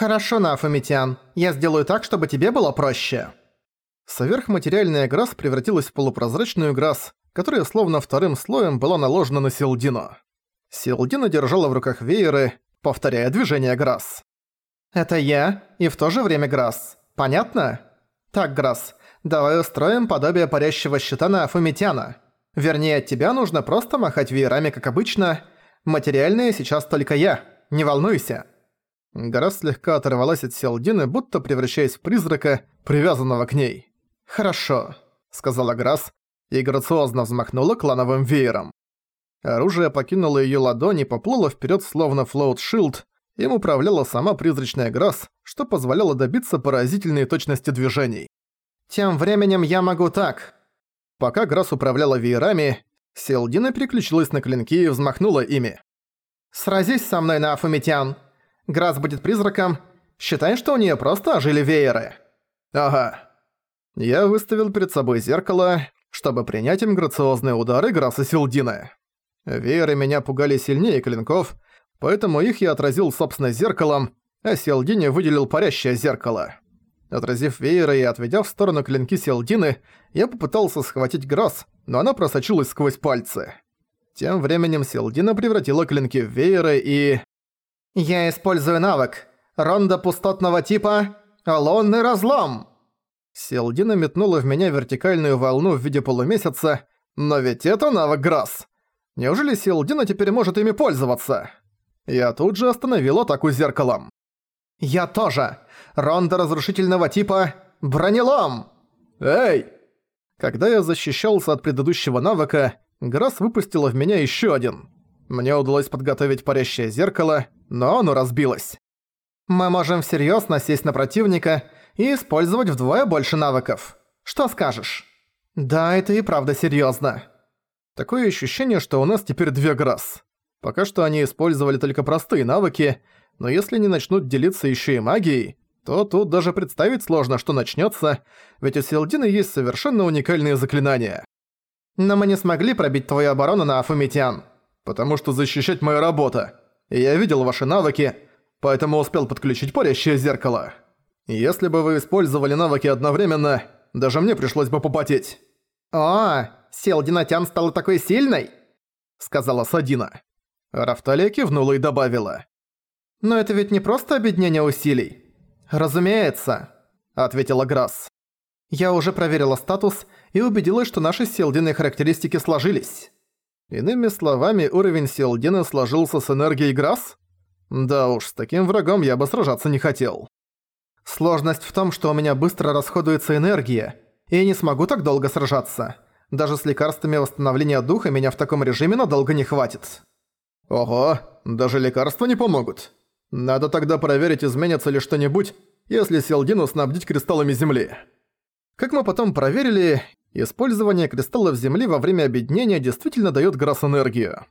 «Хорошо, Нафамитян. Я сделаю так, чтобы тебе было проще». Сверхматериальная Грасс превратилась в полупрозрачную Грасс, которая словно вторым слоем была наложена на Силдину. Силдина держала в руках вееры, повторяя движение Грасс. «Это я, и в то же время Грасс. Понятно? Так, Грасс, давай устроим подобие парящего щита на Афумитяна. Вернее, от тебя нужно просто махать веерами, как обычно. Материальные сейчас только я. Не волнуйся». Грасс слегка оторвалась от Селдины, будто превращаясь в призрака, привязанного к ней. «Хорошо», — сказала Грасс, и грациозно взмахнула клановым веером. Оружие покинуло её ладони и поплыло вперёд словно float shield, им управляла сама призрачная Грасс, что позволяло добиться поразительной точности движений. «Тем временем я могу так». Пока Грасс управляла веерами, Селдина переключилась на клинки и взмахнула ими. «Сразись со мной на Грасс будет призраком. Считай, что у неё просто ожили вееры». «Ага». Я выставил перед собой зеркало, чтобы принять им грациозные удары Грасса Селдины. Вееры меня пугали сильнее клинков, поэтому их я отразил собственно зеркалом, а Селдине выделил парящее зеркало. Отразив вееры и отведя в сторону клинки Селдины, я попытался схватить Грасс, но она просочилась сквозь пальцы. Тем временем Селдина превратила клинки в вееры и... «Я использую навык. Ронда пустотного типа «Лунный разлом». Селдина метнула в меня вертикальную волну в виде полумесяца, но ведь это навык Грасс. Неужели Селдина теперь может ими пользоваться? Я тут же остановил атаку зеркалом. «Я тоже! Ронда разрушительного типа «Бронелом!» «Эй!» Когда я защищался от предыдущего навыка, Грасс выпустила в меня еще один. Мне удалось подготовить парящее зеркало, но оно разбилось. Мы можем всерьёз насесть на противника и использовать вдвое больше навыков. Что скажешь? Да, это и правда серьёзно. Такое ощущение, что у нас теперь две Грасс. Пока что они использовали только простые навыки, но если они начнут делиться ещё и магией, то тут даже представить сложно, что начнётся, ведь у Селдины есть совершенно уникальные заклинания. Но мы не смогли пробить твою оборону на Афумитян, потому что защищать моя работа. И я видел ваши навыки, поэтому успел подключить парящее зеркало. Если бы вы использовали навыки одновременно, даже мне пришлось бы попотеть. «О, Селдинатян стала такой сильной!» — сказала Садина. Рафталия кивнула и добавила. «Но это ведь не просто объединение усилий». «Разумеется», — ответила Грасс. «Я уже проверила статус и убедилась, что наши селдиные характеристики сложились». Иными словами, уровень Селдина сложился с энергией Грасс? Да уж, с таким врагом я бы сражаться не хотел. Сложность в том, что у меня быстро расходуется энергия, и я не смогу так долго сражаться. Даже с лекарствами восстановления духа меня в таком режиме надолго не хватит. Ого, даже лекарства не помогут. Надо тогда проверить, изменится ли что-нибудь, если Селдину снабдить кристаллами земли. Как мы потом проверили, использование кристаллов земли во время объединения действительно даёт грас энергию.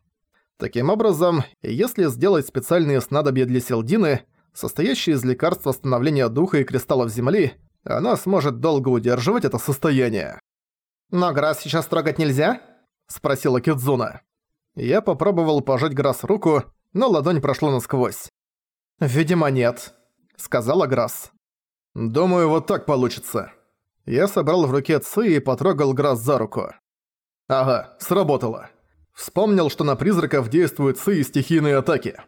Таким образом, если сделать специальные снадобья для Селдины, состоящие из лекарств восстановления духа и кристаллов земли, она сможет долго удерживать это состояние. «Но Грасс сейчас трогать нельзя?» – спросила Кидзуна. Я попробовал пожать Грасс руку, но ладонь прошла насквозь. «Видимо, нет», — сказала Грасс. «Думаю, вот так получится». Я собрал в руке Ци и потрогал Грасс за руку. «Ага, сработало. Вспомнил, что на призраков действуют Ци и стихийные атаки».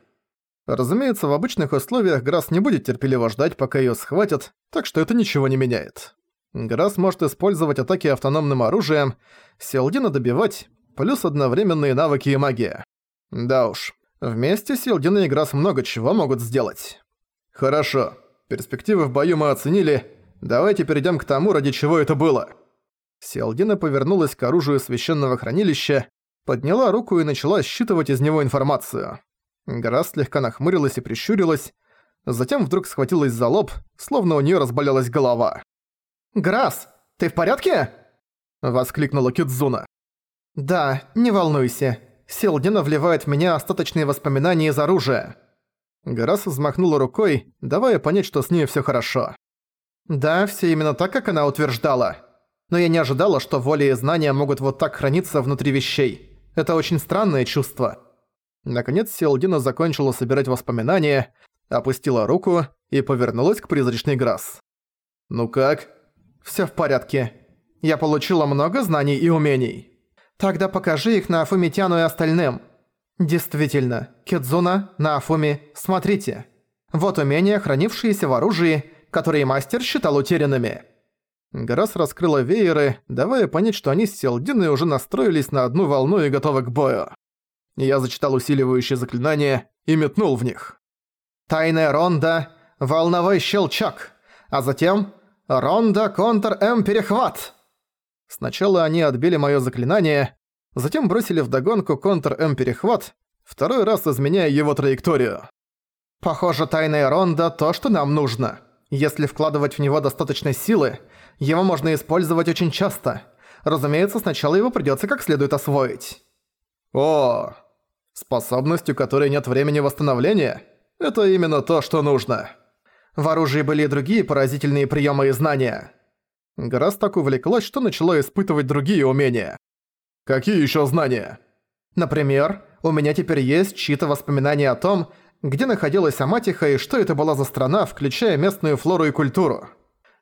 Разумеется, в обычных условиях Грасс не будет терпеливо ждать, пока её схватят, так что это ничего не меняет. Грасс может использовать атаки автономным оружием, Селдина добивать, плюс одновременные навыки и магия. Да уж, вместе Селдина и Грасс много чего могут сделать. Хорошо, перспективы в бою мы оценили, давайте перейдем к тому, ради чего это было. Селдина повернулась к оружию священного хранилища, подняла руку и начала считывать из него информацию. Грасс слегка нахмурилась и прищурилась, затем вдруг схватилась за лоб, словно у неё разболелась голова. «Грасс, ты в порядке?» – воскликнула Кидзуна. «Да, не волнуйся. Селдина вливает в меня остаточные воспоминания из оружия». Грасс взмахнула рукой, давая понять, что с ней всё хорошо. «Да, всё именно так, как она утверждала. Но я не ожидала, что воля и знания могут вот так храниться внутри вещей. Это очень странное чувство». Наконец Селдина закончила собирать воспоминания, опустила руку и повернулась к призрачной Грасс. «Ну как?» «Всё в порядке. Я получила много знаний и умений. Тогда покажи их на Афумитяну и остальным. Действительно, Кидзуна, Нафуми, смотрите. Вот умения, хранившиеся в оружии, которые мастер считал утерянными». Гарас раскрыла вееры, давая понять, что они с Селдиной уже настроились на одну волну и готовы к бою. Я зачитал усиливающее заклинание и метнул в них. «Тайная ронда, волновой щелчок, а затем ронда контр-М-перехват!» Сначала они отбили моё заклинание, затем бросили вдогонку контр-М-перехват, второй раз изменяя его траекторию. «Похоже, тайная ронда – то, что нам нужно. Если вкладывать в него достаточно силы, его можно использовать очень часто. Разумеется, сначала его придётся как следует освоить». «О, способность, у которой нет времени восстановления? Это именно то, что нужно». В оружии были и другие поразительные приемы и знания. Грас так увлеклась, что начала испытывать другие умения. «Какие еще знания?» «Например, у меня теперь есть чьи-то воспоминания о том, где находилась Аматиха и что это была за страна, включая местную флору и культуру.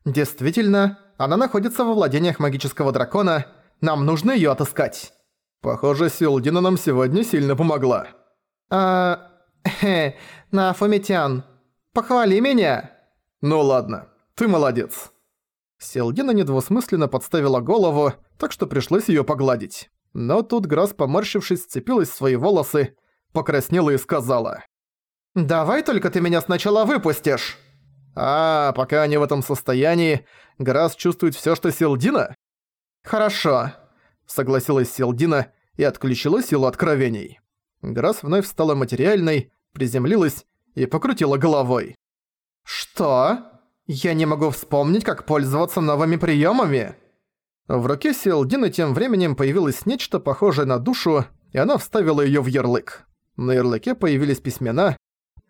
Действительно, она находится во владениях магического дракона, нам нужно её отыскать». «Похоже, Силдина нам сегодня сильно помогла». «А... хе, Нафумитян, похвали меня!» «Ну ладно, ты молодец». Селдина недвусмысленно подставила голову, так что пришлось её погладить. Но тут Грасс, поморщившись, сцепилась в свои волосы, покраснела и сказала. «Давай только ты меня сначала выпустишь!» «А, пока они в этом состоянии, Грасс чувствует всё, что Селдина?» «Хорошо», — согласилась Селдина и отключила силу откровений. Грасс вновь стала материальной, приземлилась и покрутила головой. «Что?» Я не могу вспомнить, как пользоваться новыми приемами. В руке Сиэлдины тем временем появилось нечто похожее на душу, и она вставила ее в ярлык. На ярлыке появились письмена.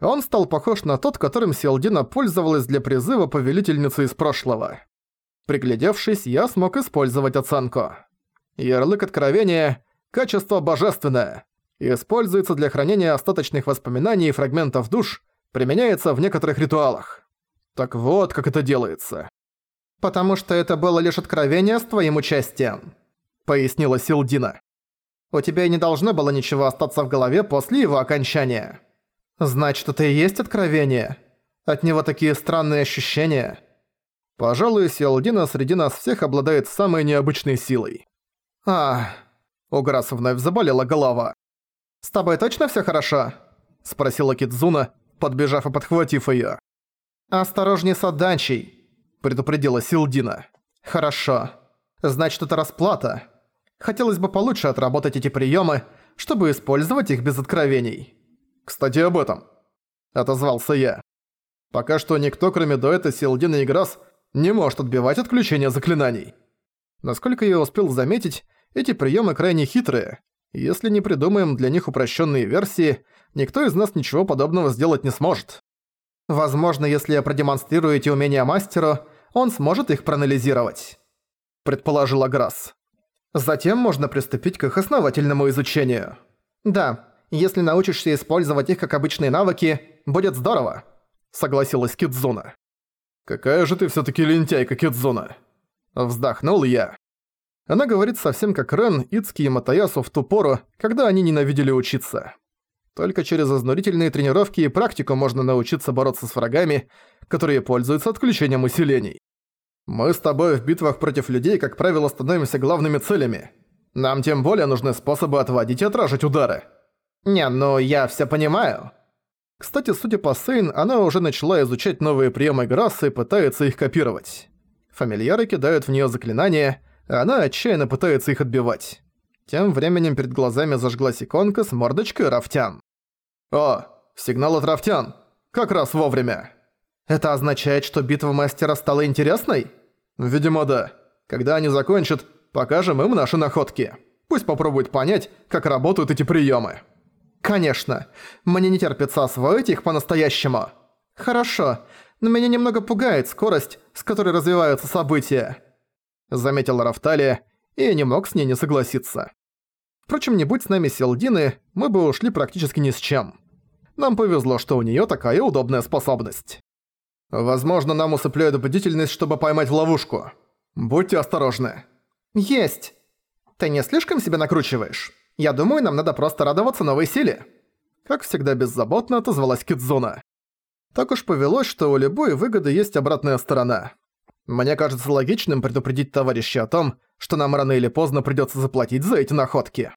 Он стал похож на тот, которым Сиэлдина пользовалась для призыва повелительницы из прошлого. Приглядевшись, я смог использовать оценку. Ярлык откровения – качество божественное. Используется для хранения остаточных воспоминаний и фрагментов душ, применяется в некоторых ритуалах. Так вот, как это делается. «Потому что это было лишь откровение с твоим участием», — пояснила Силдина. «У тебя не должно было ничего остаться в голове после его окончания. Значит, это и есть откровение. От него такие странные ощущения». Пожалуй, Силдина среди нас всех обладает самой необычной силой. «А...» У Грасса вновь заболела голова. «С тобой точно всё хорошо?» — спросила Кидзуна, подбежав и подхватив её. «Осторожней с отдачей», — предупредила Силдина. «Хорошо. Значит, это расплата. Хотелось бы получше отработать эти приемы, чтобы использовать их без откровений». «Кстати, об этом», — отозвался я. «Пока что никто, кроме Дуэта, Силдина и Грасс, не может отбивать отключение заклинаний. Насколько я успел заметить, эти приемы крайне хитрые. Если не придумаем для них упрощенные версии, никто из нас ничего подобного сделать не сможет. Возможно, если я продемонстрирую эти умения мастеру, он сможет их проанализировать», — предположила Грасс. «Затем можно приступить к их основательному изучению». «Да, если научишься использовать их как обычные навыки, будет здорово», — согласилась Кидзуна. «Какая же ты всё-таки лентяйка, Кидзуна!» Вздохнул я. Она говорит совсем как Рен, Ицки и Матаясу в ту пору, когда они ненавидели учиться. Только через изнурительные тренировки и практику можно научиться бороться с врагами, которые пользуются отключением усилений. Мы с тобой в битвах против людей, как правило, становимся главными целями. Нам тем более нужны способы отводить и отражать удары. Не, ну я все понимаю. Кстати, судя по Сейн, она уже начала изучать новые приемы Грасса и пытается их копировать. Фамильяры кидают в нее заклинания, а она отчаянно пытается их отбивать. Тем временем перед глазами зажглась иконка с мордочкой Рафтян. «О, сигнал от рафтян! Как раз вовремя!» «Это означает, что битва мастера стала интересной?» «Видимо, да. Когда они закончат, покажем им наши находки. Пусть попробуют понять, как работают эти приемы. «Конечно. Мне не терпится освоить их по-настоящему». «Хорошо, но меня немного пугает скорость, с которой развиваются события», заметила Рафталия, и не мог с ней не согласиться. Впрочем, не будь с нами Селдины, мы бы ушли практически ни с чем. Нам повезло, что у неё такая удобная способность. Возможно, нам усыпляют бдительность, чтобы поймать в ловушку. Будьте осторожны. Есть. Ты не слишком себя накручиваешь? Я думаю, нам надо просто радоваться новой силе. Как всегда беззаботно отозвалась Кидзуна. Так уж повелось, что у любой выгоды есть обратная сторона. Мне кажется логичным предупредить товарища о том, что нам рано или поздно придётся заплатить за эти находки.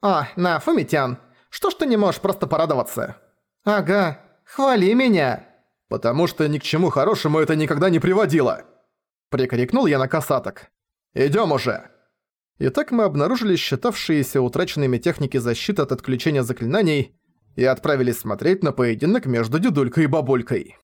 «О, на, Фумитян, что ж ты не можешь просто порадоваться?» «Ага, хвали меня!» «Потому что ни к чему хорошему это никогда не приводило!» Прикрикнул я на касаток. «Идём уже!» Итак, мы обнаружили считавшиеся утраченными техники защиты от отключения заклинаний и отправились смотреть на поединок между дедулькой и бабулькой.